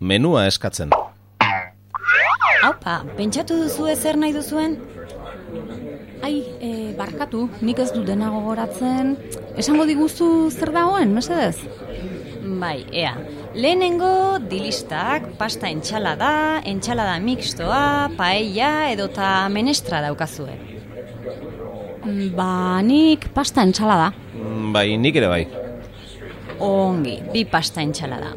menua eskatzen. Haupa, pentsatu duzu zer nahi duzuen? Ai, e, barkatu, nik ez du dena gogoratzen. Esango diguzu zer dagoen, mesedez? Bai, ea. Lehenengo dilistak, pasta entxalada, entxalada mixtoa, paella edota menestra daukazue. Mm, Ba, nik pasta entxalada. Bai, nik ere bai. Ongi, bi pasta entxalada.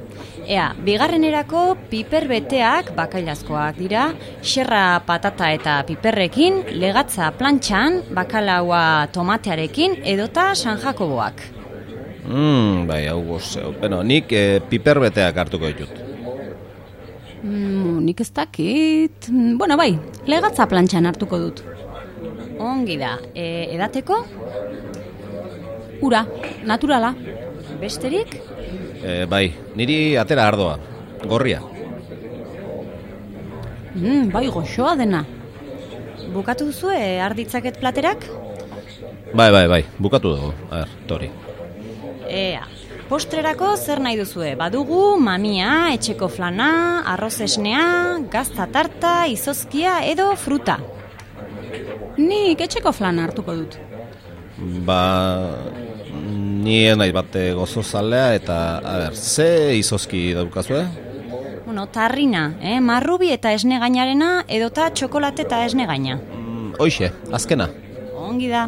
Ea, bigarrenerako piper beteak bakailazkoak dira, xerra patata eta piperrekin, legatza plantxan, bakalaua tomatearekin edota San Jakoboak. Mm, bai, hau goz, bueno, nik e, piper beteak hartuko ditut. Mm, nik ez dakit... Mm, Bueno, bai, legatza plantxan hartuko dut. Ongi da, e, edateko, Ura, naturala. Besterik? E, bai, niri atera ardoa, gorria. Mm, bai, goxoa dena. Bukatu duzu, e, arditzaket platerak? Bai, bai, bai, bukatu dugu, a ber, tori. Ea, postrerako zer nahi duzue? Badugu mamia, etxeko flana, arroz esnea, gazta tarta, izozkia edo fruta. Nik etxeko flana hartuko dut. Ba, ni nahi bate gozozalea eta, a ber, ze izozki daukazue? Bueno, tarrina, eh? marrubi eta esne gainarena edota txokolate eta esne gaina. Mm, hoixe, azkena. Ongi da.